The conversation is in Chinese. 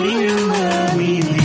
迷人的秘密。